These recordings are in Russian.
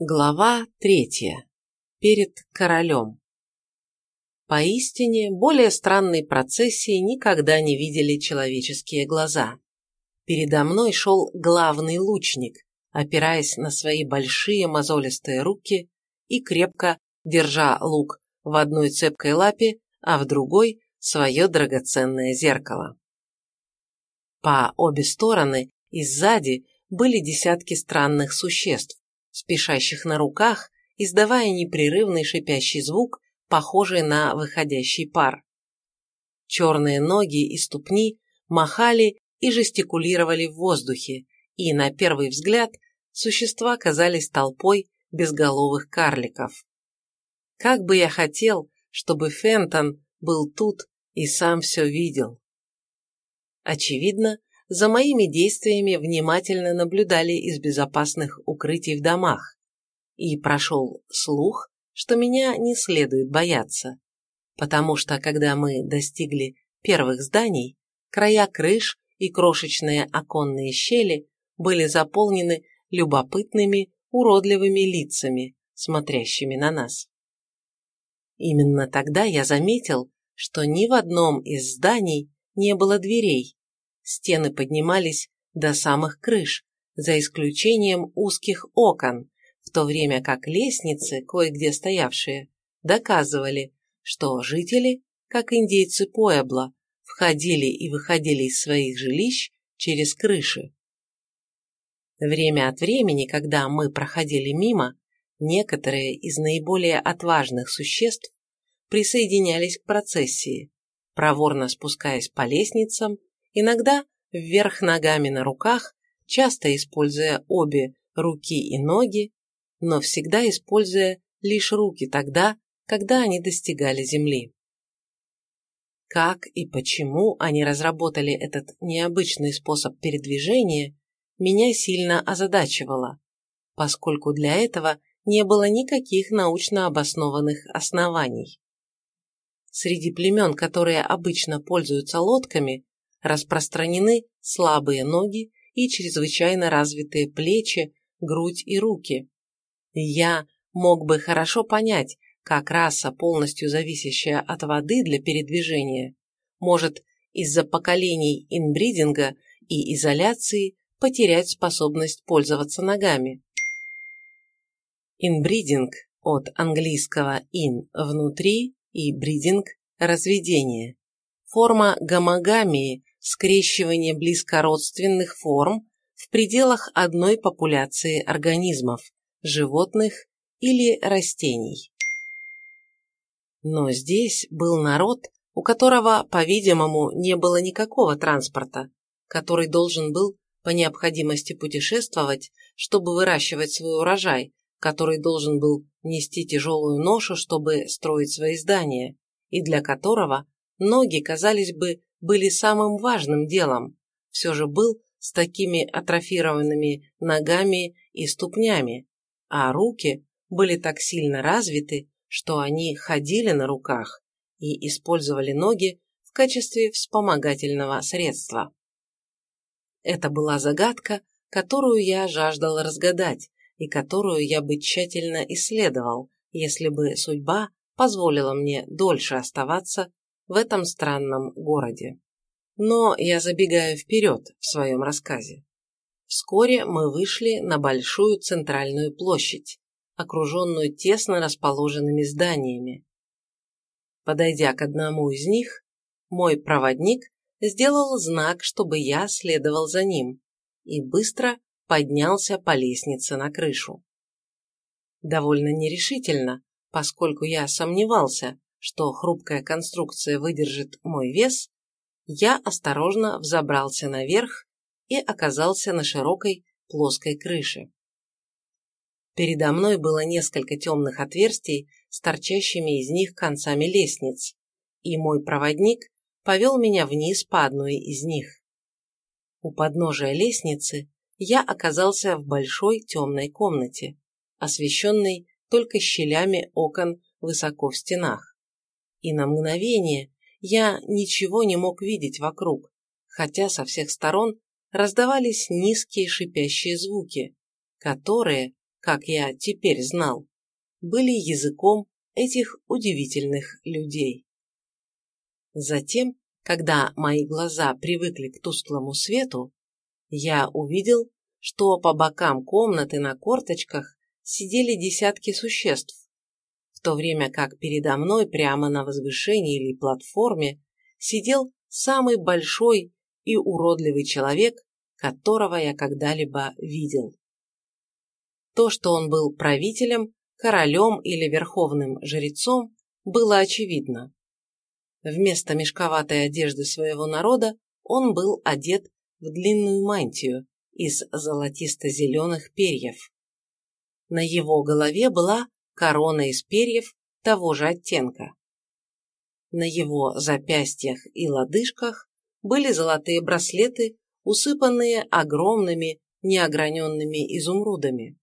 Глава третья. Перед королем. Поистине, более странной процессии никогда не видели человеческие глаза. Передо мной шел главный лучник, опираясь на свои большие мозолистые руки и крепко держа лук в одной цепкой лапе, а в другой – свое драгоценное зеркало. По обе стороны и сзади были десятки странных существ, спешащих на руках, издавая непрерывный шипящий звук, похожий на выходящий пар. Черные ноги и ступни махали и жестикулировали в воздухе, и, на первый взгляд, существа казались толпой безголовых карликов. Как бы я хотел, чтобы Фентон был тут и сам все видел. Очевидно, за моими действиями внимательно наблюдали из безопасных укрытий в домах, и прошел слух, что меня не следует бояться, потому что, когда мы достигли первых зданий, края крыш и крошечные оконные щели были заполнены любопытными, уродливыми лицами, смотрящими на нас. Именно тогда я заметил, что ни в одном из зданий не было дверей, Стены поднимались до самых крыш, за исключением узких окон, в то время как лестницы, кое-где стоявшие, доказывали, что жители, как индейцы Пуэбла, входили и выходили из своих жилищ через крыши. Время от времени, когда мы проходили мимо, некоторые из наиболее отважных существ присоединялись к процессии, проворно спускаясь по лестницам иногда вверх ногами на руках, часто используя обе руки и ноги, но всегда используя лишь руки тогда, когда они достигали земли. Как и почему они разработали этот необычный способ передвижения, меня сильно озадачивало, поскольку для этого не было никаких научно обоснованных оснований. Среди племен, которые обычно пользуются лодками, распространены слабые ноги и чрезвычайно развитые плечи, грудь и руки. Я мог бы хорошо понять, как раса, полностью зависящая от воды для передвижения, может из-за поколений инбридинга и изоляции потерять способность пользоваться ногами. Инбридинг от английского in – внутри и бридинг – разведение. Форма гомогамии скрещивание близкородственных форм в пределах одной популяции организмов, животных или растений. Но здесь был народ, у которого, по-видимому, не было никакого транспорта, который должен был по необходимости путешествовать, чтобы выращивать свой урожай, который должен был нести тяжелую ношу, чтобы строить свои здания, и для которого ноги казались бы были самым важным делом, все же был с такими атрофированными ногами и ступнями, а руки были так сильно развиты, что они ходили на руках и использовали ноги в качестве вспомогательного средства. Это была загадка, которую я жаждал разгадать и которую я бы тщательно исследовал, если бы судьба позволила мне дольше оставаться в этом странном городе. Но я забегаю вперед в своем рассказе. Вскоре мы вышли на большую центральную площадь, окруженную тесно расположенными зданиями. Подойдя к одному из них, мой проводник сделал знак, чтобы я следовал за ним, и быстро поднялся по лестнице на крышу. Довольно нерешительно, поскольку я сомневался, что хрупкая конструкция выдержит мой вес, я осторожно взобрался наверх и оказался на широкой плоской крыше. Передо мной было несколько темных отверстий с торчащими из них концами лестниц, и мой проводник повел меня вниз по одной из них. У подножия лестницы я оказался в большой темной комнате, освещенной только щелями окон высоко в стенах и на мгновение я ничего не мог видеть вокруг, хотя со всех сторон раздавались низкие шипящие звуки, которые, как я теперь знал, были языком этих удивительных людей. Затем, когда мои глаза привыкли к тусклому свету, я увидел, что по бокам комнаты на корточках сидели десятки существ, то время как передо мной прямо на возвышении или платформе сидел самый большой и уродливый человек, которого я когда-либо видел. То, что он был правителем, королем или верховным жрецом, было очевидно. Вместо мешковатой одежды своего народа он был одет в длинную мантию из золотисто-зеленых перьев. На его голове была корона из перьев того же оттенка. На его запястьях и лодыжках были золотые браслеты, усыпанные огромными неограненными изумрудами.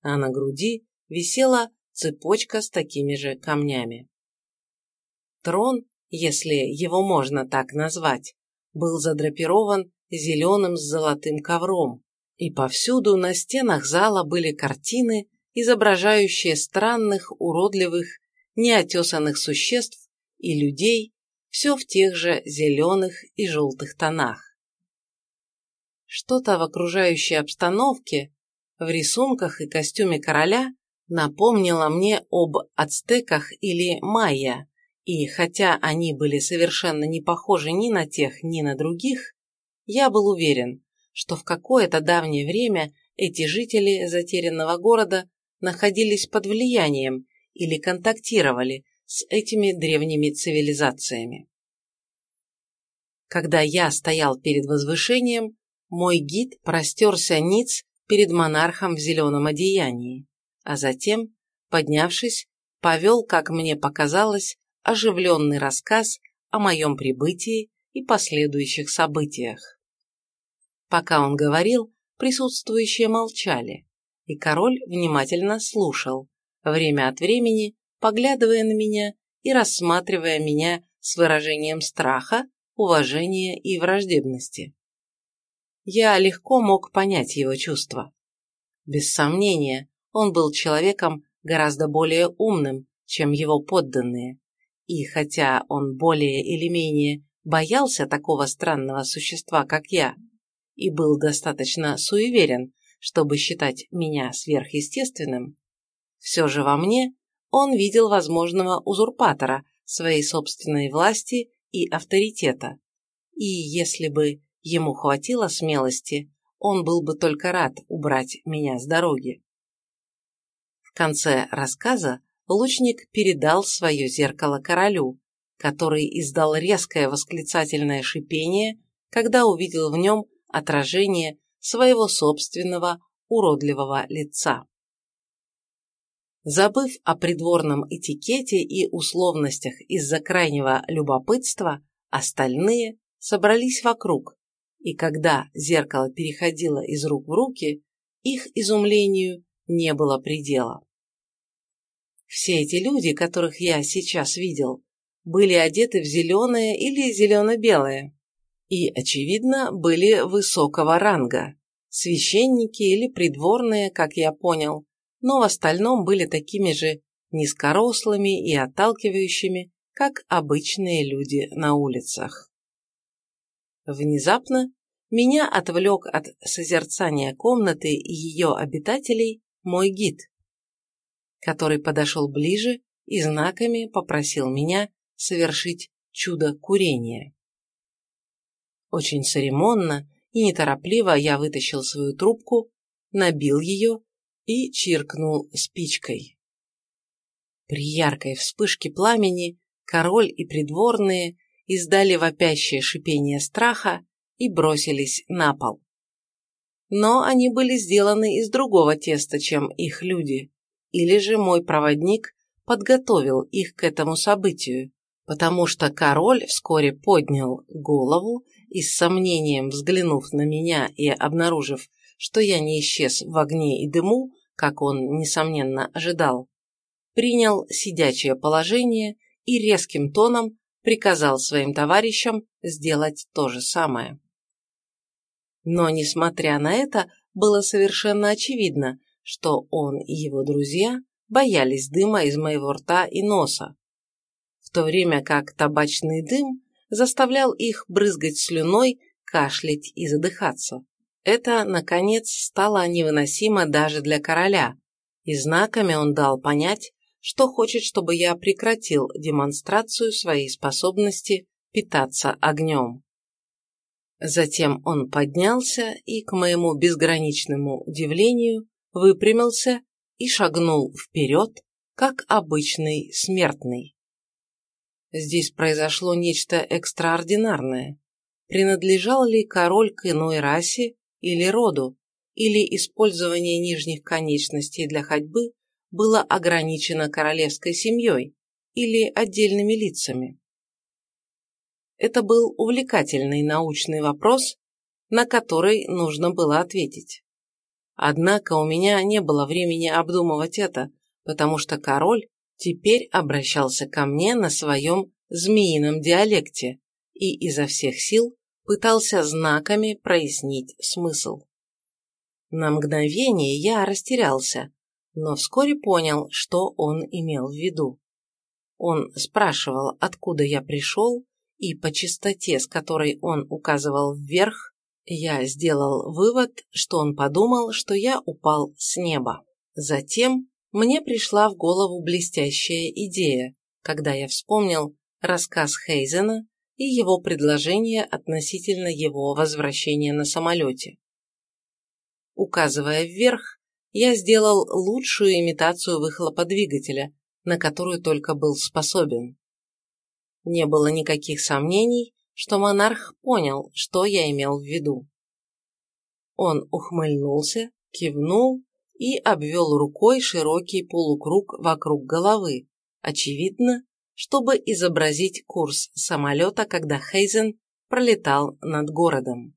А на груди висела цепочка с такими же камнями. Трон, если его можно так назвать, был задрапирован зеленым с золотым ковром, и повсюду на стенах зала были картины, изображающие странных, уродливых, неотесанных существ и людей, все в тех же зеленых и желтых тонах. Что-то в окружающей обстановке, в рисунках и костюме короля напомнило мне об ацтеках или майя, и хотя они были совершенно не похожи ни на тех, ни на других, я был уверен, что в какое-то давнее время эти жители затерянного города находились под влиянием или контактировали с этими древними цивилизациями. Когда я стоял перед возвышением, мой гид простерся ниц перед монархом в зеленом одеянии, а затем, поднявшись, повел, как мне показалось, оживленный рассказ о моем прибытии и последующих событиях. Пока он говорил, присутствующие молчали, и король внимательно слушал, время от времени поглядывая на меня и рассматривая меня с выражением страха, уважения и враждебности. Я легко мог понять его чувства. Без сомнения, он был человеком гораздо более умным, чем его подданные, и хотя он более или менее боялся такого странного существа, как я, и был достаточно суеверен, чтобы считать меня сверхъестественным, все же во мне он видел возможного узурпатора своей собственной власти и авторитета, и если бы ему хватило смелости, он был бы только рад убрать меня с дороги. В конце рассказа лучник передал свое зеркало королю, который издал резкое восклицательное шипение, когда увидел в нем отражение своего собственного уродливого лица. Забыв о придворном этикете и условностях из-за крайнего любопытства, остальные собрались вокруг, и когда зеркало переходило из рук в руки, их изумлению не было предела. Все эти люди, которых я сейчас видел, были одеты в зеленое или зелено-белое, и, очевидно, были высокого ранга, священники или придворные, как я понял, но в остальном были такими же низкорослыми и отталкивающими, как обычные люди на улицах. Внезапно меня отвлек от созерцания комнаты и ее обитателей мой гид, который подошел ближе и знаками попросил меня совершить чудо курения. Очень церемонно и неторопливо я вытащил свою трубку, набил ее и чиркнул спичкой. При яркой вспышке пламени король и придворные издали вопящее шипение страха и бросились на пол. Но они были сделаны из другого теста, чем их люди, или же мой проводник подготовил их к этому событию, потому что король вскоре поднял голову и с сомнением взглянув на меня и обнаружив, что я не исчез в огне и дыму, как он, несомненно, ожидал, принял сидячее положение и резким тоном приказал своим товарищам сделать то же самое. Но, несмотря на это, было совершенно очевидно, что он и его друзья боялись дыма из моего рта и носа, в то время как табачный дым заставлял их брызгать слюной, кашлять и задыхаться. Это, наконец, стало невыносимо даже для короля, и знаками он дал понять, что хочет, чтобы я прекратил демонстрацию своей способности питаться огнем. Затем он поднялся и, к моему безграничному удивлению, выпрямился и шагнул вперед, как обычный смертный. Здесь произошло нечто экстраординарное. Принадлежал ли король к иной расе или роду, или использование нижних конечностей для ходьбы было ограничено королевской семьей или отдельными лицами. Это был увлекательный научный вопрос, на который нужно было ответить. Однако у меня не было времени обдумывать это, потому что король теперь обращался ко мне на своем змеином диалекте и изо всех сил пытался знаками прояснить смысл. На мгновение я растерялся, но вскоре понял, что он имел в виду. Он спрашивал, откуда я пришел, и по частоте, с которой он указывал вверх, я сделал вывод, что он подумал, что я упал с неба. Затем мне пришла в голову блестящая идея, когда я вспомнил рассказ Хейзена и его предложение относительно его возвращения на самолете. Указывая вверх, я сделал лучшую имитацию выхлопа двигателя, на которую только был способен. Не было никаких сомнений, что монарх понял, что я имел в виду. Он ухмыльнулся, кивнул и обвел рукой широкий полукруг вокруг головы, очевидно, чтобы изобразить курс самолета, когда Хейзен пролетал над городом.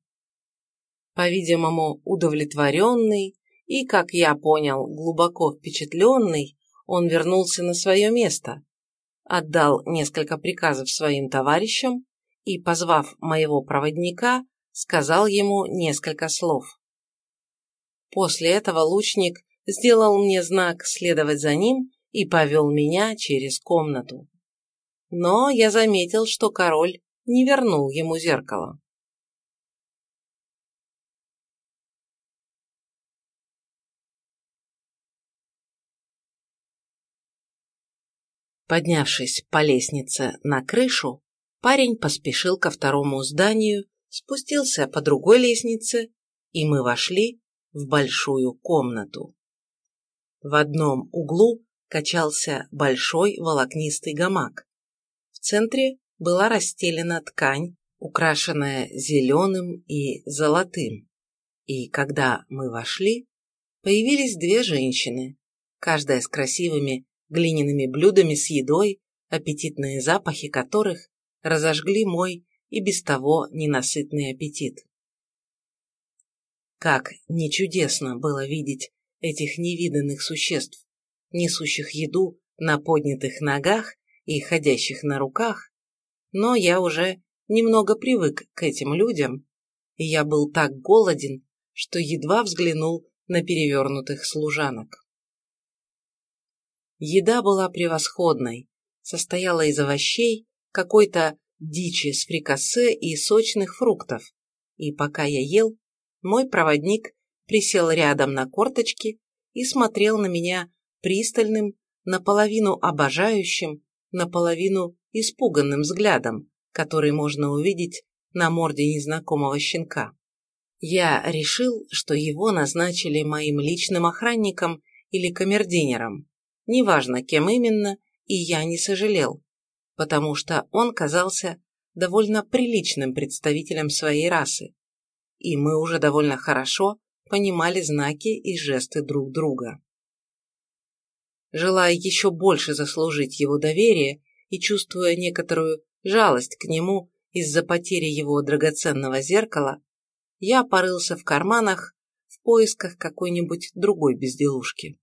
По-видимому, удовлетворенный и, как я понял, глубоко впечатленный, он вернулся на свое место, отдал несколько приказов своим товарищам и, позвав моего проводника, сказал ему несколько слов. После этого лучник сделал мне знак следовать за ним и повел меня через комнату. Но я заметил, что король не вернул ему зеркало. Поднявшись по лестнице на крышу, парень поспешил ко второму зданию, спустился по другой лестнице, и мы вошли в большую комнату. В одном углу качался большой волокнистый гамак. В центре была расстелена ткань, украшенная зеленым и золотым. И когда мы вошли, появились две женщины, каждая с красивыми глиняными блюдами с едой, аппетитные запахи которых разожгли мой и без того ненасытный аппетит. Как не чудесно было видеть этих невиданных существ, несущих еду на поднятых ногах и ходящих на руках, но я уже немного привык к этим людям, и я был так голоден, что едва взглянул на перевернутых служанок. Еда была превосходной, состояла из овощей, какой-то дичи с фрикасе и сочных фруктов. И пока я ел, мой проводник присел рядом на корточки и смотрел на меня пристальным, наполовину обожающим, наполовину испуганным взглядом, который можно увидеть на морде незнакомого щенка. Я решил, что его назначили моим личным охранником или камердинером неважно кем именно, и я не сожалел, потому что он казался довольно приличным представителем своей расы, и мы уже довольно хорошо понимали знаки и жесты друг друга. Желая еще больше заслужить его доверие и чувствуя некоторую жалость к нему из-за потери его драгоценного зеркала, я порылся в карманах в поисках какой-нибудь другой безделушки.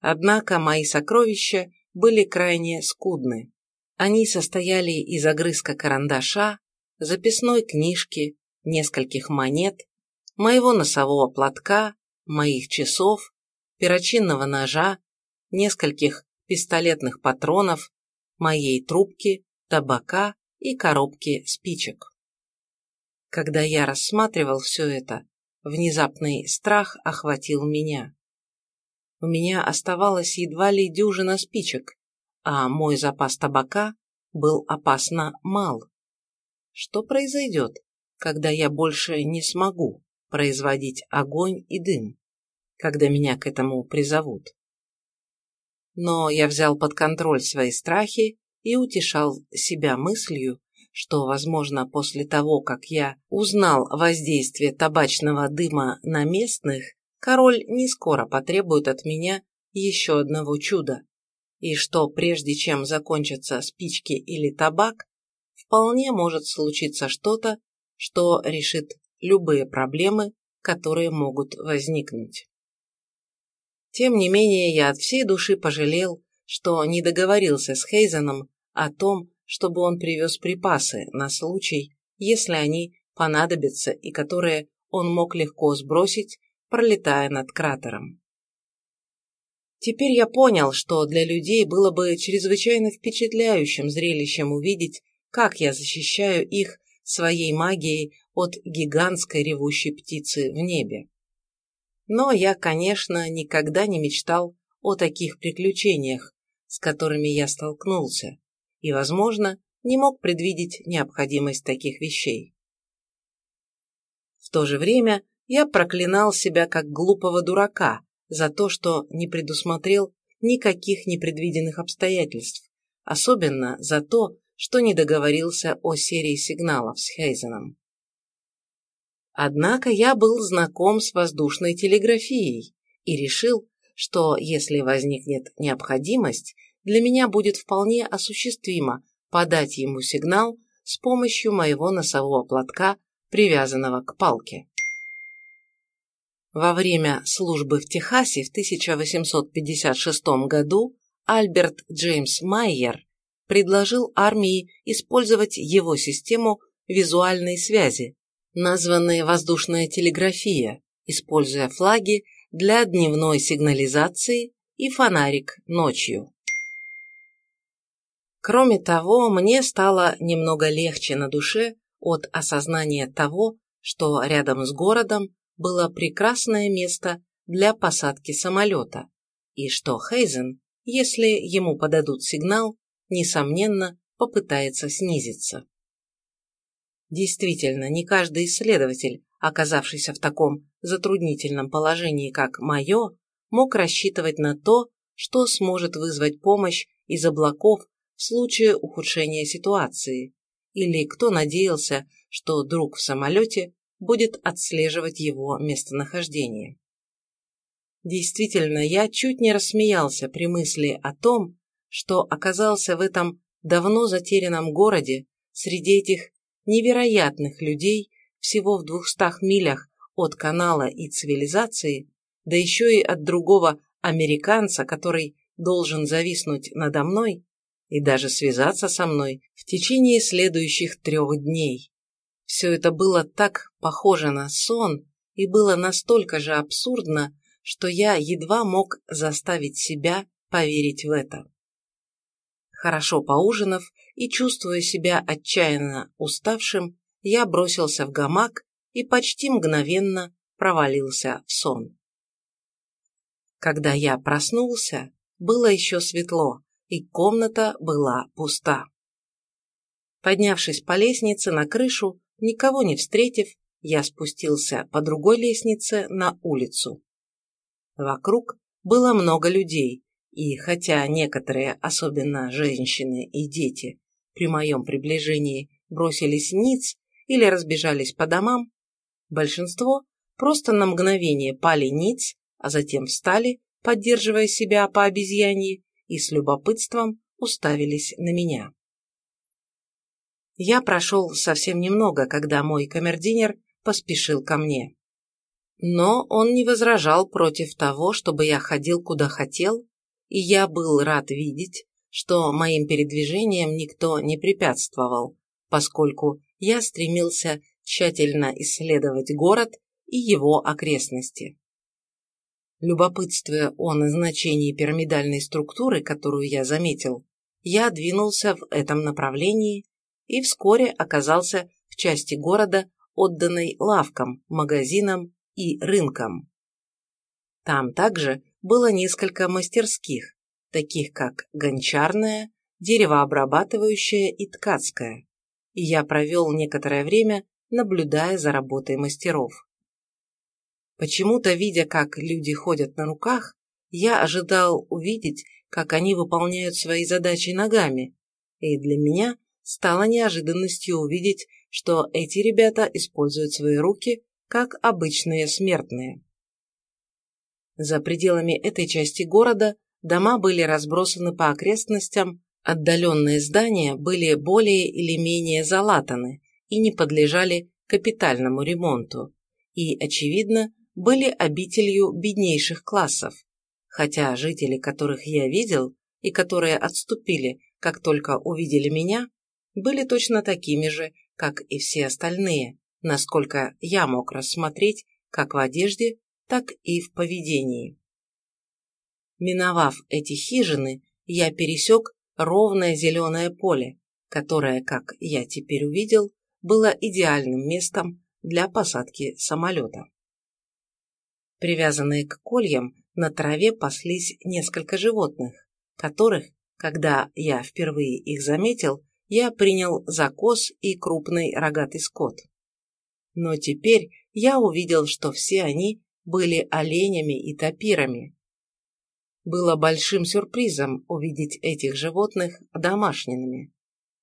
Однако мои сокровища были крайне скудны. Они состояли из огрызка карандаша, записной книжки, нескольких монет, моего носового платка, моих часов перочинного ножа, нескольких пистолетных патронов, моей трубки, табака и коробки спичек. Когда я рассматривал все это, внезапный страх охватил меня. У меня оставалось едва ли дюжина спичек, а мой запас табака был опасно мал. Что произойдет, когда я больше не смогу производить огонь и дым, когда меня к этому призовут? Но я взял под контроль свои страхи и утешал себя мыслью, что, возможно, после того, как я узнал воздействие табачного дыма на местных, король не скоро потребует от меня еще одного чуда, и что прежде чем закончатся спички или табак, вполне может случиться что-то, что решит любые проблемы, которые могут возникнуть. Тем не менее, я от всей души пожалел, что не договорился с Хейзеном о том, чтобы он привез припасы на случай, если они понадобятся и которые он мог легко сбросить, пролетая над кратером. Теперь я понял, что для людей было бы чрезвычайно впечатляющим зрелищем увидеть, как я защищаю их своей магией от гигантской ревущей птицы в небе. Но я, конечно, никогда не мечтал о таких приключениях, с которыми я столкнулся, и, возможно, не мог предвидеть необходимость таких вещей. В то же время я проклинал себя как глупого дурака за то, что не предусмотрел никаких непредвиденных обстоятельств, особенно за то, что не договорился о серии сигналов с Хейзеном. Однако я был знаком с воздушной телеграфией и решил, что если возникнет необходимость, для меня будет вполне осуществимо подать ему сигнал с помощью моего носового платка, привязанного к палке. Во время службы в Техасе в 1856 году Альберт Джеймс Майер предложил армии использовать его систему визуальной связи, названной воздушная телеграфия, используя флаги для дневной сигнализации и фонарик ночью. Кроме того, мне стало немного легче на душе от осознания того, что рядом с городом было прекрасное место для посадки самолета, и что Хейзен, если ему подадут сигнал, несомненно, попытается снизиться. Действительно, не каждый исследователь, оказавшийся в таком затруднительном положении, как мое, мог рассчитывать на то, что сможет вызвать помощь из облаков в случае ухудшения ситуации, или кто надеялся, что друг в самолете будет отслеживать его местонахождение. Действительно, я чуть не рассмеялся при мысли о том, что оказался в этом давно затерянном городе среди этих невероятных людей всего в двухстах милях от канала и цивилизации, да еще и от другого американца, который должен зависнуть надо мной, и даже связаться со мной в течение следующих трех дней. Все это было так похоже на сон и было настолько же абсурдно, что я едва мог заставить себя поверить в это. Хорошо поужинав и чувствуя себя отчаянно уставшим, я бросился в гамак и почти мгновенно провалился в сон. Когда я проснулся, было еще светло, и комната была пуста. Поднявшись по лестнице на крышу, никого не встретив, я спустился по другой лестнице на улицу. Вокруг было много людей, и хотя некоторые, особенно женщины и дети, при моем приближении бросились ниц или разбежались по домам, большинство просто на мгновение пали ниц, а затем встали, поддерживая себя по обезьянье, и с любопытством уставились на меня. Я прошел совсем немного, когда мой камердинер поспешил ко мне. Но он не возражал против того, чтобы я ходил куда хотел, и я был рад видеть, что моим передвижениям никто не препятствовал, поскольку я стремился тщательно исследовать город и его окрестности. Любопытствуя о назначении пирамидальной структуры, которую я заметил, я двинулся в этом направлении и вскоре оказался в части города, отданной лавкам, магазинам и рынкам. Там также было несколько мастерских, таких как гончарная, деревообрабатывающая и ткацкая, и я провел некоторое время, наблюдая за работой мастеров. Почему-то, видя, как люди ходят на руках, я ожидал увидеть, как они выполняют свои задачи ногами, и для меня стало неожиданностью увидеть, что эти ребята используют свои руки как обычные смертные. За пределами этой части города дома были разбросаны по окрестностям, отдаленные здания были более или менее залатаны и не подлежали капитальному ремонту, и, очевидно, были обителью беднейших классов, хотя жители, которых я видел и которые отступили, как только увидели меня, были точно такими же, как и все остальные, насколько я мог рассмотреть как в одежде, так и в поведении. Миновав эти хижины, я пересек ровное зеленое поле, которое, как я теперь увидел, было идеальным местом для посадки самолета. Привязанные к кольям, на траве паслись несколько животных, которых, когда я впервые их заметил, я принял за коз и крупный рогатый скот. Но теперь я увидел, что все они были оленями и тапирами. Было большим сюрпризом увидеть этих животных домашними.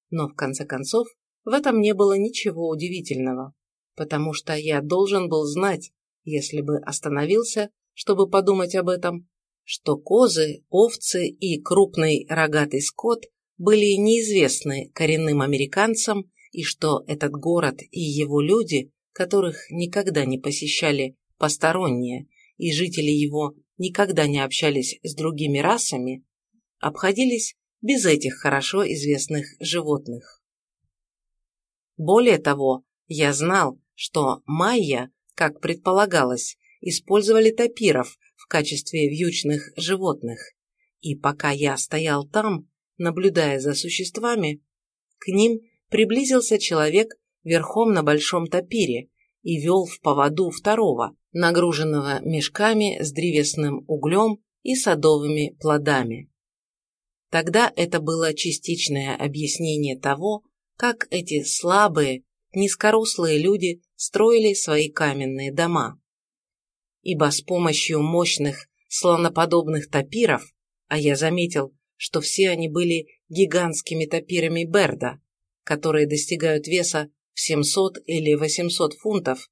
Но в конце концов в этом не было ничего удивительного, потому что я должен был знать, если бы остановился, чтобы подумать об этом, что козы, овцы и крупный рогатый скот были неизвестны коренным американцам и что этот город и его люди, которых никогда не посещали посторонние, и жители его никогда не общались с другими расами, обходились без этих хорошо известных животных. Более того, я знал, что майя, как предполагалось, использовали тапиров в качестве вьючных животных, и пока я стоял там, наблюдая за существами, к ним приблизился человек верхом на большом тапире и вел в поводу второго, нагруженного мешками с древесным углем и садовыми плодами. Тогда это было частичное объяснение того, как эти слабые, низкорослые люди строили свои каменные дома ибо с помощью мощных слоноподобных тапиров, а я заметил, что все они были гигантскими тапирами Берда, которые достигают веса в 700 или 800 фунтов,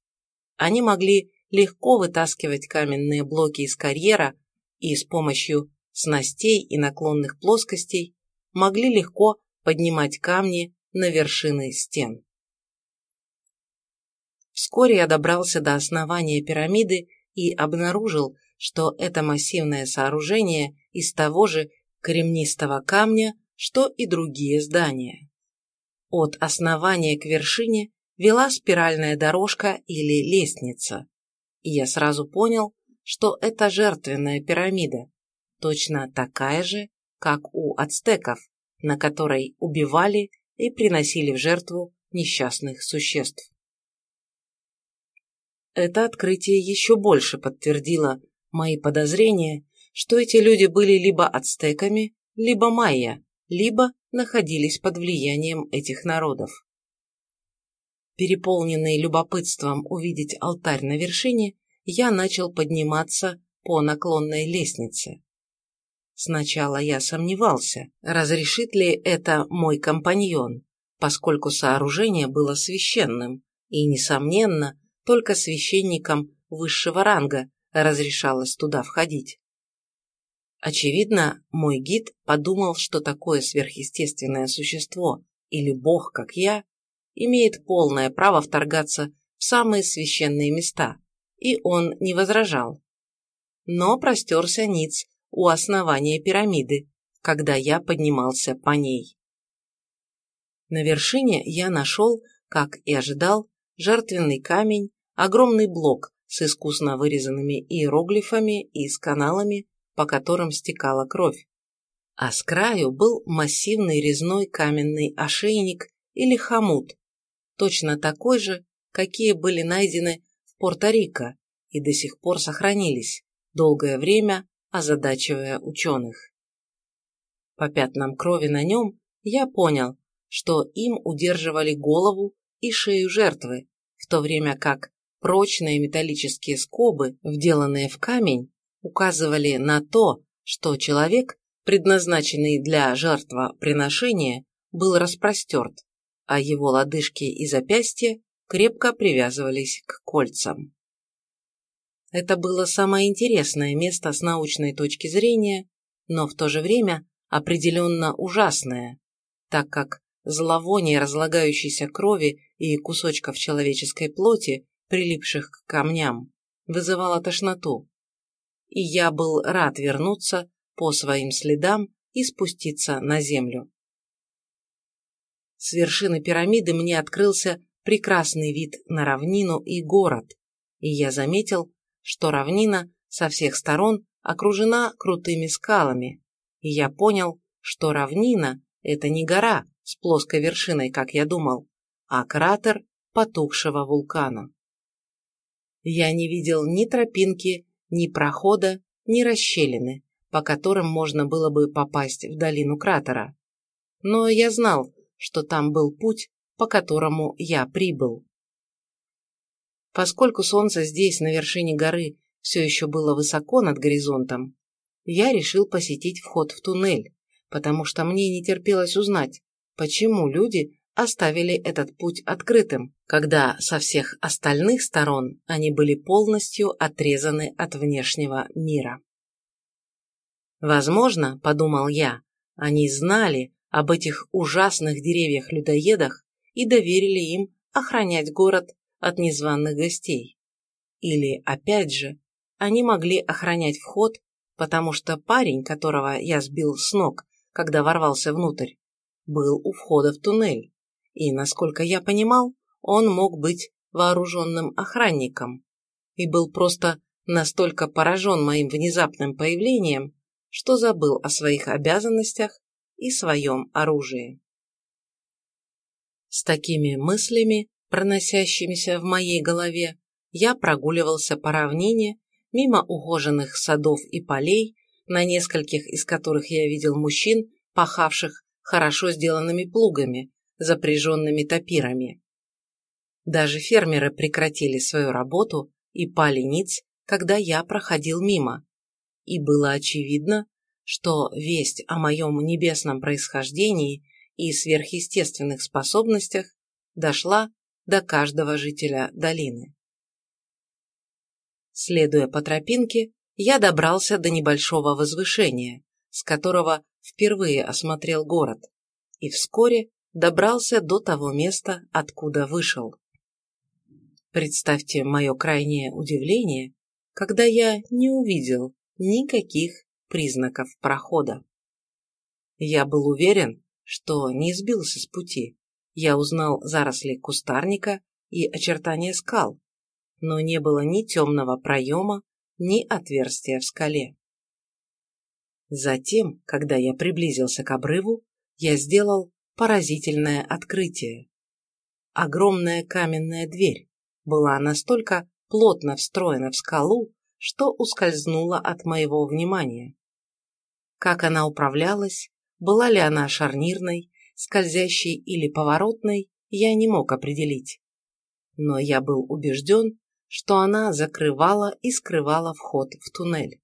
они могли легко вытаскивать каменные блоки из карьера и с помощью снастей и наклонных плоскостей могли легко поднимать камни на вершины стен. Вскоре я добрался до основания пирамиды и обнаружил, что это массивное сооружение из того же кремнистого камня, что и другие здания. От основания к вершине вела спиральная дорожка или лестница, и я сразу понял, что это жертвенная пирамида, точно такая же, как у ацтеков, на которой убивали и приносили в жертву несчастных существ. Это открытие еще больше подтвердило мои подозрения, что эти люди были либо ацтеками, либо майя, либо находились под влиянием этих народов. Переполненный любопытством увидеть алтарь на вершине, я начал подниматься по наклонной лестнице. Сначала я сомневался, разрешит ли это мой компаньон, поскольку сооружение было священным, и, несомненно, только священникам высшего ранга разрешалось туда входить. Очевидно, мой гид подумал, что такое сверхъестественное существо или бог, как я, имеет полное право вторгаться в самые священные места, и он не возражал. Но простерся ниц у основания пирамиды, когда я поднимался по ней. На вершине я нашел, как и ожидал, жертвенный камень огромный блок с искусно вырезанными иероглифами и с каналами, по которым стекала кровь. А с краю был массивный резной каменный ошейник или хомут, точно такой же, какие были найдены в Порто-Рико и до сих пор сохранились, долгое время озадачивая ученых. По пятнам крови на нем я понял, что им удерживали голову и шею жертвы, в то время как прочные металлические скобы, вделанные в камень, указывали на то, что человек, предназначенный для жертвоприношения, был распростерт, а его лодыжки и запястья крепко привязывались к кольцам. Это было самое интересное место с научной точки зрения, но в то же время определенно ужасное, так как зловоние разлагающейся крови и кусочков человеческой плоти, прилипших к камням, вызывало тошноту. И я был рад вернуться по своим следам и спуститься на землю. С вершины пирамиды мне открылся прекрасный вид на равнину и город, и я заметил, что равнина со всех сторон окружена крутыми скалами, и я понял, что равнина – это не гора с плоской вершиной, как я думал, а кратер потухшего вулкана. Я не видел ни тропинки, ни прохода, ни расщелины, по которым можно было бы попасть в долину кратера. Но я знал, что там был путь, по которому я прибыл. Поскольку солнце здесь, на вершине горы, все еще было высоко над горизонтом, я решил посетить вход в туннель, потому что мне не терпелось узнать, почему люди оставили этот путь открытым, когда со всех остальных сторон они были полностью отрезаны от внешнего мира. Возможно, подумал я, они знали об этих ужасных деревьях-людоедах и доверили им охранять город от незваных гостей. Или, опять же, они могли охранять вход, потому что парень, которого я сбил с ног, когда ворвался внутрь, был у входа в туннель, и, насколько я понимал, он мог быть вооруженным охранником, и был просто настолько поражен моим внезапным появлением, что забыл о своих обязанностях и своем оружии. С такими мыслями проносящимися в моей голове, я прогуливался по равнине, мимо ухоженных садов и полей, на нескольких из которых я видел мужчин, пахавших хорошо сделанными плугами, запряженными топирами. Даже фермеры прекратили свою работу и пали ниц, когда я проходил мимо. И было очевидно, что весть о моем небесном происхождении и сверхъестественных способностях дошла до каждого жителя долины. Следуя по тропинке, я добрался до небольшого возвышения, с которого впервые осмотрел город, и вскоре добрался до того места, откуда вышел. Представьте мое крайнее удивление, когда я не увидел никаких признаков прохода. Я был уверен, что не сбился с пути, я узнал заросли кустарника и очертания скал, но не было ни темного проема, ни отверстия в скале. Затем, когда я приблизился к обрыву, я сделал поразительное открытие. Огромная каменная дверь была настолько плотно встроена в скалу, что ускользнула от моего внимания. Как она управлялась, была ли она шарнирной скользящей или поворотной, я не мог определить. Но я был убежден, что она закрывала и скрывала вход в туннель.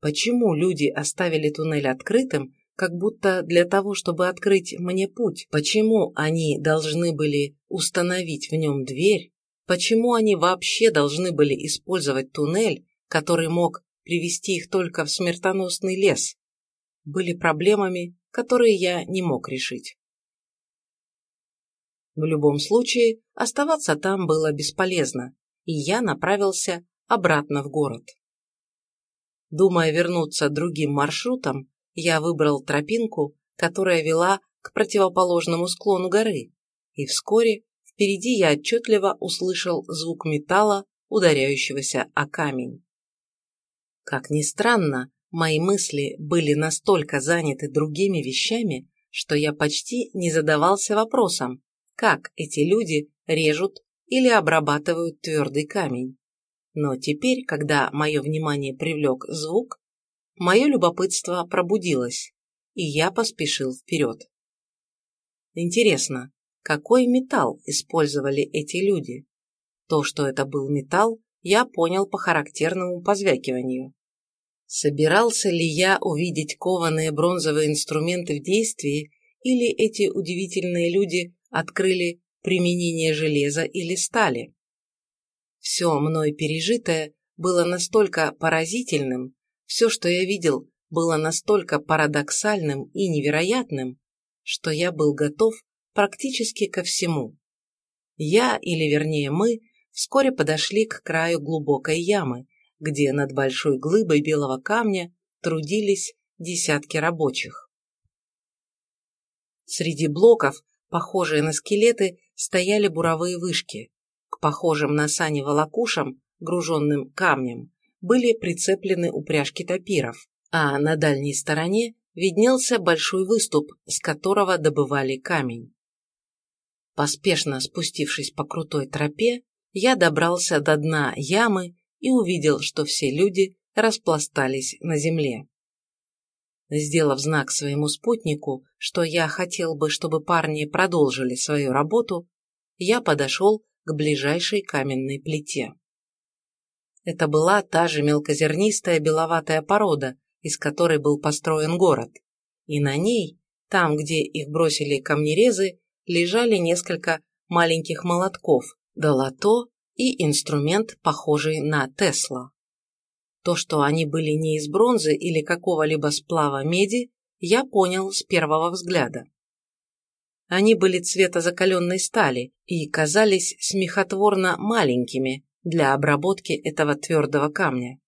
Почему люди оставили туннель открытым, как будто для того, чтобы открыть мне путь? Почему они должны были установить в нем дверь? Почему они вообще должны были использовать туннель, который мог привести их только в смертоносный лес? Были проблемами, которые я не мог решить. В любом случае, оставаться там было бесполезно, и я направился обратно в город. Думая вернуться другим маршрутом, я выбрал тропинку, которая вела к противоположному склону горы, и вскоре впереди я отчетливо услышал звук металла, ударяющегося о камень. Как ни странно, мои мысли были настолько заняты другими вещами, что я почти не задавался вопросом, как эти люди режут или обрабатывают твердый камень. Но теперь, когда мое внимание привлек звук, мое любопытство пробудилось, и я поспешил вперед. Интересно, какой металл использовали эти люди? То, что это был металл, я понял по характерному позвякиванию. Собирался ли я увидеть кованые бронзовые инструменты в действии, или эти удивительные люди открыли применение железа или стали? Все мной пережитое было настолько поразительным, все, что я видел, было настолько парадоксальным и невероятным, что я был готов практически ко всему. Я, или вернее мы, вскоре подошли к краю глубокой ямы, где над большой глыбой белого камня трудились десятки рабочих. Среди блоков, похожие на скелеты, стояли буровые вышки. К похожим на сани волокушам, груженным камнем, были прицеплены упряжки топиров, а на дальней стороне виднелся большой выступ, с которого добывали камень. Поспешно спустившись по крутой тропе, я добрался до дна ямы и увидел, что все люди распластались на земле. Сделав знак своему спутнику, что я хотел бы, чтобы парни продолжили свою работу, я подошел к ближайшей каменной плите. Это была та же мелкозернистая беловатая порода, из которой был построен город, и на ней, там, где их бросили камнерезы, лежали несколько маленьких молотков, долото и инструмент, похожий на Тесла. То, что они были не из бронзы или какого-либо сплава меди, я понял с первого взгляда. Они были цвета закаленной стали и казались смехотворно маленькими для обработки этого твердого камня.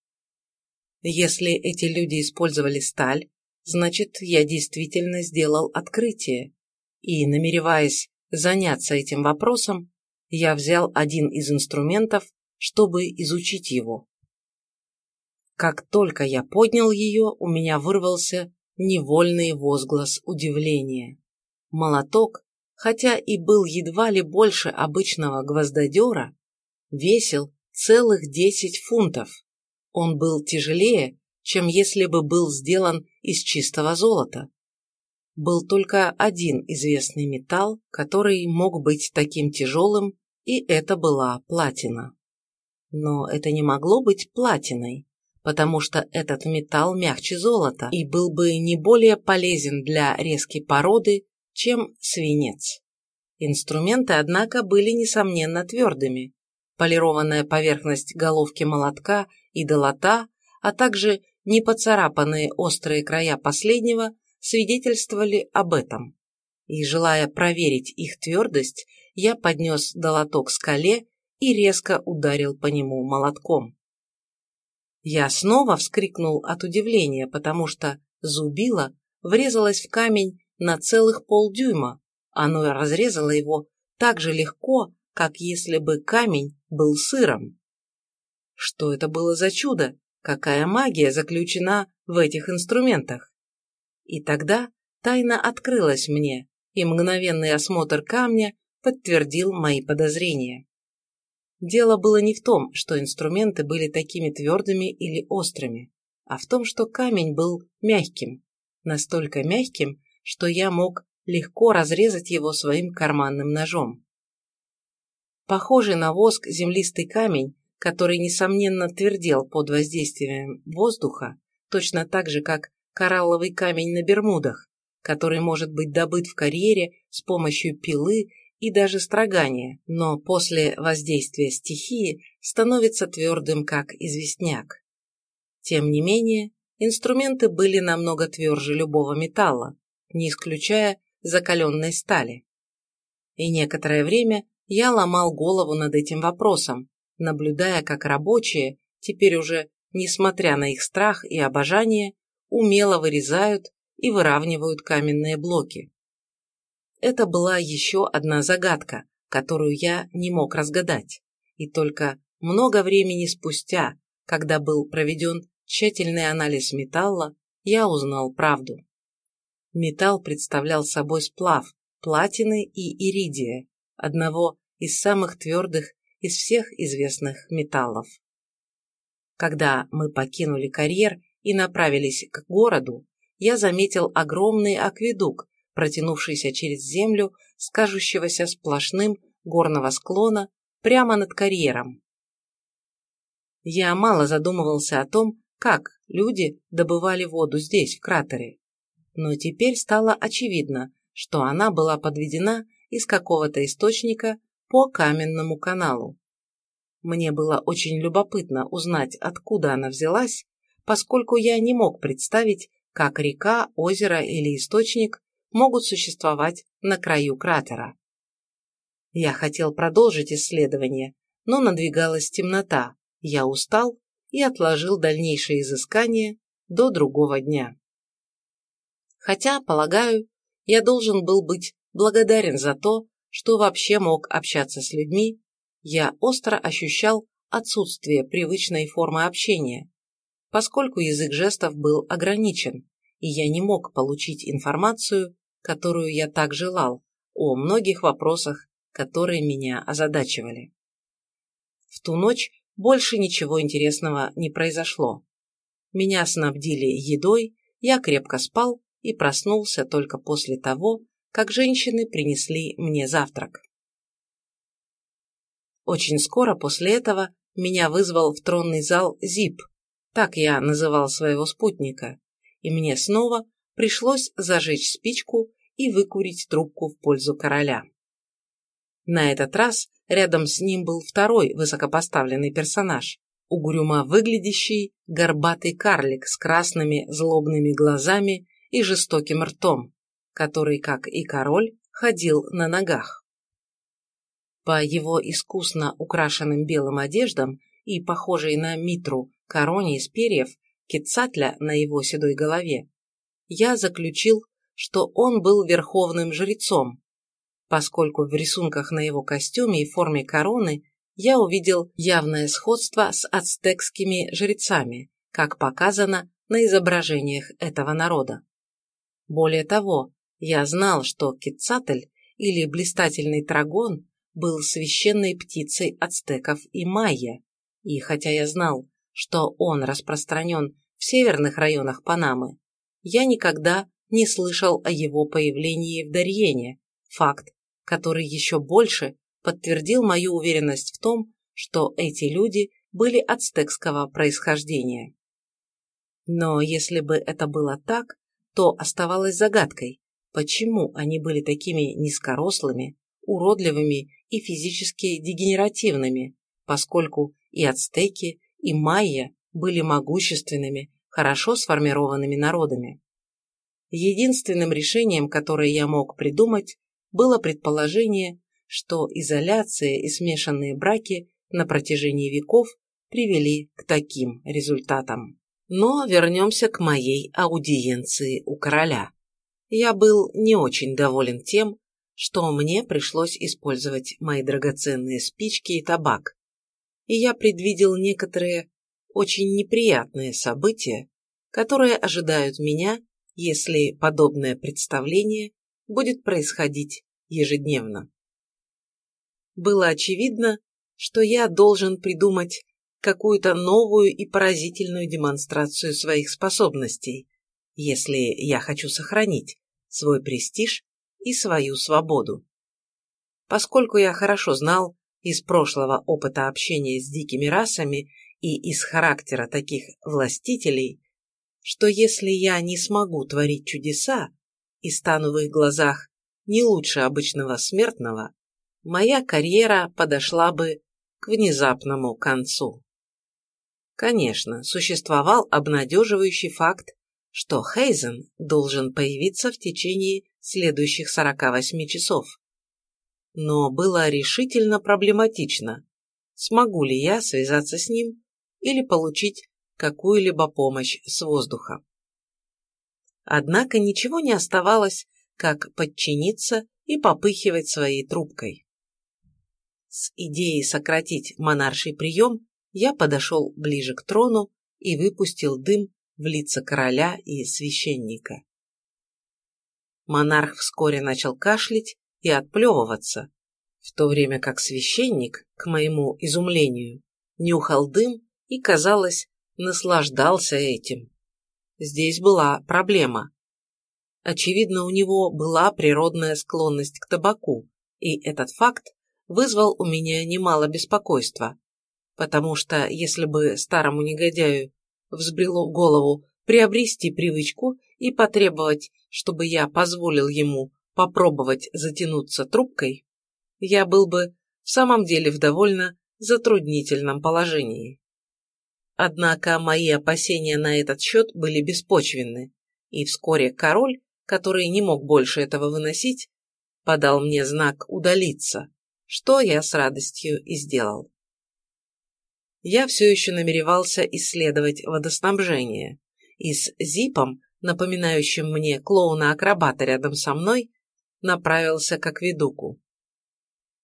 Если эти люди использовали сталь, значит, я действительно сделал открытие, и, намереваясь заняться этим вопросом, я взял один из инструментов, чтобы изучить его. Как только я поднял ее, у меня вырвался невольный возглас удивления. Молоток, хотя и был едва ли больше обычного гвоздодера, весил целых десять фунтов. Он был тяжелее, чем если бы был сделан из чистого золота был только один известный металл, который мог быть таким тяжелым, и это была платина. Но это не могло быть платиной, потому что этот металл мягче золота и был бы не более полезен для резки породы, чем свинец. Инструменты, однако, были, несомненно, твердыми. Полированная поверхность головки молотка и долота, а также непоцарапанные острые края последнего свидетельствовали об этом. И, желая проверить их твердость, я поднес долоток к скале и резко ударил по нему молотком. Я снова вскрикнул от удивления, потому что зубило врезалось в камень на целых полдюйма, оно разрезало его так же легко, как если бы камень был сыром. Что это было за чудо? Какая магия заключена в этих инструментах? И тогда тайна открылась мне, и мгновенный осмотр камня подтвердил мои подозрения. Дело было не в том, что инструменты были такими твердыми или острыми, а в том, что камень был мягким, настолько мягким, что я мог легко разрезать его своим карманным ножом. Похожий на воск землистый камень, который, несомненно, твердел под воздействием воздуха, точно так же, как коралловый камень на Бермудах, который может быть добыт в карьере с помощью пилы и даже строгания, но после воздействия стихии становится твердым, как известняк. Тем не менее, инструменты были намного тверже любого металла, не исключая закаленной стали. И некоторое время я ломал голову над этим вопросом, наблюдая, как рабочие, теперь уже, несмотря на их страх и обожание, умело вырезают и выравнивают каменные блоки. Это была еще одна загадка, которую я не мог разгадать, и только много времени спустя, когда был проведен тщательный анализ металла, я узнал правду. Металл представлял собой сплав платины и иридия, одного из самых твердых из всех известных металлов. Когда мы покинули карьер и направились к городу, я заметил огромный акведук, протянувшийся через землю, скажущегося сплошным горного склона прямо над карьером. Я мало задумывался о том, как люди добывали воду здесь, в кратере. Но теперь стало очевидно, что она была подведена из какого-то источника по каменному каналу. Мне было очень любопытно узнать, откуда она взялась, поскольку я не мог представить, как река, озеро или источник могут существовать на краю кратера. Я хотел продолжить исследование, но надвигалась темнота, я устал и отложил дальнейшее изыскание до другого дня. Хотя, полагаю, я должен был быть благодарен за то, что вообще мог общаться с людьми, я остро ощущал отсутствие привычной формы общения, поскольку язык жестов был ограничен, и я не мог получить информацию, которую я так желал, о многих вопросах, которые меня озадачивали. В ту ночь больше ничего интересного не произошло. Меня снабдили едой, я крепко спал и проснулся только после того, как женщины принесли мне завтрак. Очень скоро после этого меня вызвал в тронный зал Зип, так я называл своего спутника, и мне снова пришлось зажечь спичку и выкурить трубку в пользу короля. На этот раз рядом с ним был второй высокопоставленный персонаж, угрюмо выглядящий горбатый карлик с красными злобными глазами и жестоким ртом, который, как и король, ходил на ногах. По его искусно украшенным белым одеждам и похожей на митру короне из перьев Кецатля на его седой голове, я заключил, что он был верховным жрецом, поскольку в рисунках на его костюме и форме короны я увидел явное сходство с ацтекскими жрецами, как показано на изображениях этого народа. Более того, я знал, что Кецатль или блистательный трагон был священной птицей ацтеков и майя, и хотя я знал, что он распространен в северных районах Панамы, я никогда не слышал о его появлении в Дарьене, факт, который еще больше подтвердил мою уверенность в том, что эти люди были ацтекского происхождения. Но если бы это было так, то оставалось загадкой, почему они были такими низкорослыми, уродливыми и физически дегенеративными, поскольку и ацтеки, и майя были могущественными, хорошо сформированными народами. Единственным решением, которое я мог придумать, было предположение, что изоляция и смешанные браки на протяжении веков привели к таким результатам. Но вернемся к моей аудиенции у короля. Я был не очень доволен тем, что мне пришлось использовать мои драгоценные спички и табак, и я предвидел некоторые очень неприятные события, которые ожидают меня, если подобное представление будет происходить ежедневно. Было очевидно, что я должен придумать какую-то новую и поразительную демонстрацию своих способностей, если я хочу сохранить свой престиж и свою свободу. Поскольку я хорошо знал из прошлого опыта общения с дикими расами и из характера таких властителей, что если я не смогу творить чудеса и стану в их глазах не лучше обычного смертного, моя карьера подошла бы к внезапному концу. Конечно, существовал обнадеживающий факт, что Хейзен должен появиться в течение следующих 48 часов. Но было решительно проблематично, смогу ли я связаться с ним или получить какую-либо помощь с воздуха. Однако ничего не оставалось, как подчиниться и попыхивать своей трубкой. С идеей сократить монарший прием я подошел ближе к трону и выпустил дым в лица короля и священника. Монарх вскоре начал кашлять и отплевываться, в то время как священник, к моему изумлению, нюхал дым и, казалось, наслаждался этим. Здесь была проблема. Очевидно, у него была природная склонность к табаку, и этот факт вызвал у меня немало беспокойства, потому что если бы старому негодяю взбрело в голову приобрести привычку и потребовать, чтобы я позволил ему попробовать затянуться трубкой, я был бы в самом деле в довольно затруднительном положении. Однако мои опасения на этот счет были беспочвенны, и вскоре король, который не мог больше этого выносить, подал мне знак удалиться, что я с радостью и сделал. Я все еще намеревался исследовать водоснабжение, и с Зипом, напоминающим мне клоуна-акробата рядом со мной, направился к акведуку.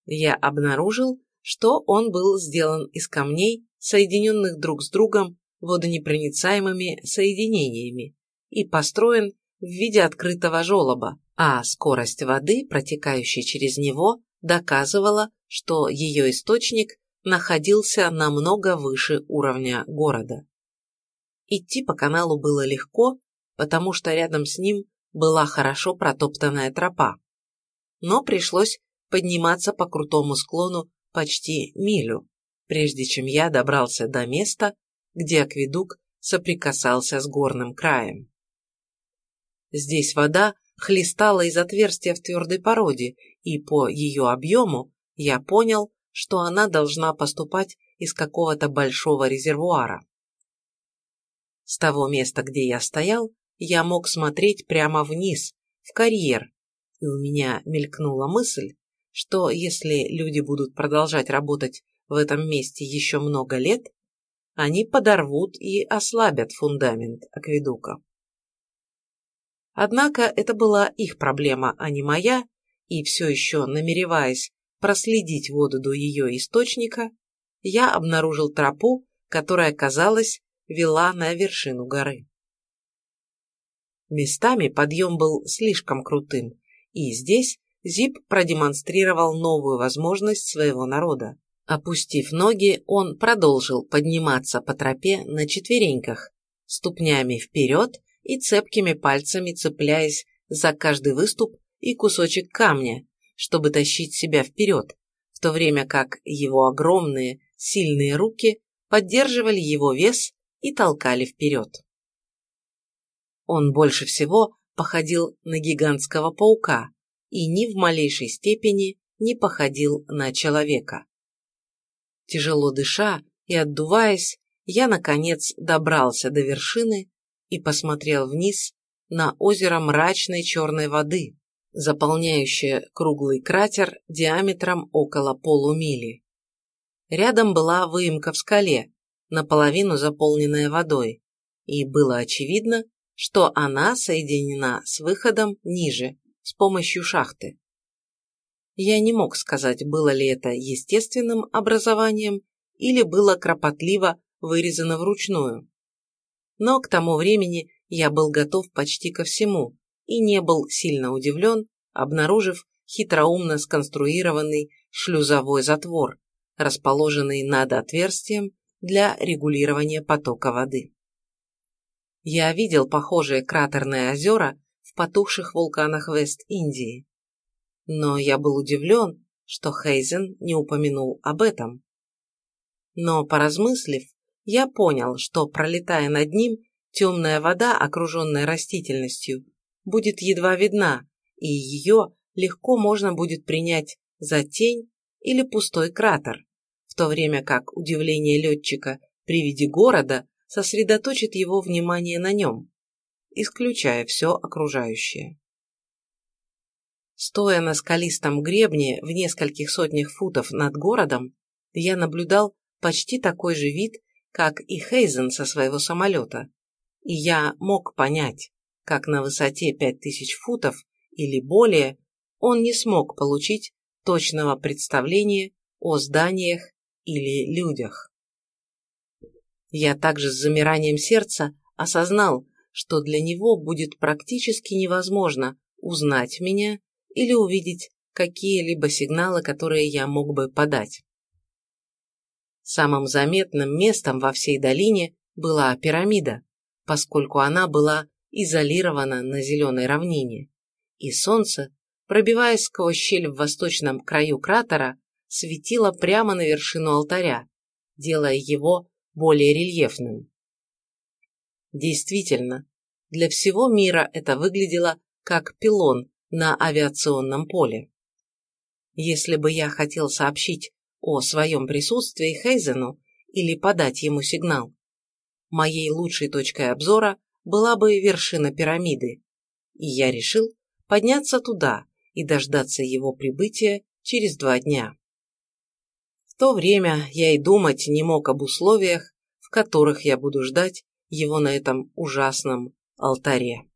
Я обнаружил, что он был сделан из камней, соединенных друг с другом водонепроницаемыми соединениями, и построен в виде открытого желоба, а скорость воды, протекающей через него, доказывала, что ее источник находился намного выше уровня города. Идти по каналу было легко, потому что рядом с ним была хорошо протоптанная тропа. Но пришлось подниматься по крутому склону почти милю, прежде чем я добрался до места, где акведук соприкасался с горным краем. Здесь вода хлестала из отверстия в твердой породе, и по ее объему я понял, что она должна поступать из какого-то большого резервуара. С того места, где я стоял, я мог смотреть прямо вниз, в карьер, и у меня мелькнула мысль, что если люди будут продолжать работать в этом месте еще много лет, они подорвут и ослабят фундамент акведука. Однако это была их проблема, а не моя, и все еще намереваясь проследить воду до ее источника, я обнаружил тропу, которая, казалось, вела на вершину горы. Местами подъем был слишком крутым, и здесь Зип продемонстрировал новую возможность своего народа. Опустив ноги, он продолжил подниматься по тропе на четвереньках, ступнями вперед и цепкими пальцами цепляясь за каждый выступ и кусочек камня, чтобы тащить себя вперед, в то время как его огромные, сильные руки поддерживали его вес и толкали вперед. Он больше всего походил на гигантского паука и ни в малейшей степени не походил на человека. Тяжело дыша и отдуваясь, я, наконец, добрался до вершины и посмотрел вниз на озеро мрачной черной воды, заполняющее круглый кратер диаметром около полумили. Рядом была выемка в скале, наполовину заполненная водой, и было очевидно, что она соединена с выходом ниже, с помощью шахты. Я не мог сказать, было ли это естественным образованием или было кропотливо вырезано вручную, но к тому времени я был готов почти ко всему и не был сильно удивлен, обнаружив хитроумно сконструированный шлюзовой затвор, расположенный над отверстием для регулирования потока воды. Я видел похожие кратерные озера в потухших вулканах Вест-Индии, но я был удивлен, что Хейзен не упомянул об этом. Но, поразмыслив, я понял, что, пролетая над ним, темная вода, окруженная растительностью, будет едва видна, и ее легко можно будет принять за тень или пустой кратер, в то время как удивление летчика при виде города сосредоточит его внимание на нем, исключая все окружающее. Стоя на скалистом гребне в нескольких сотнях футов над городом, я наблюдал почти такой же вид, как и Хейзен со своего самолета, и я мог понять, как на высоте 5000 футов или более он не смог получить точного представления о зданиях или людях. Я также с замиранием сердца осознал, что для него будет практически невозможно узнать меня или увидеть какие-либо сигналы, которые я мог бы подать. Самым заметным местом во всей долине была пирамида, поскольку она была изолирована на зеленой равнине, и солнце, пробиваясь сквозь щель в восточном краю кратера, светило прямо на вершину алтаря, делая его более рельефным. Действительно, для всего мира это выглядело как пилон на авиационном поле. Если бы я хотел сообщить о своем присутствии Хейзену или подать ему сигнал, моей лучшей точкой обзора была бы вершина пирамиды, и я решил подняться туда и дождаться его прибытия через два дня. В то время я и думать не мог об условиях, в которых я буду ждать его на этом ужасном алтаре.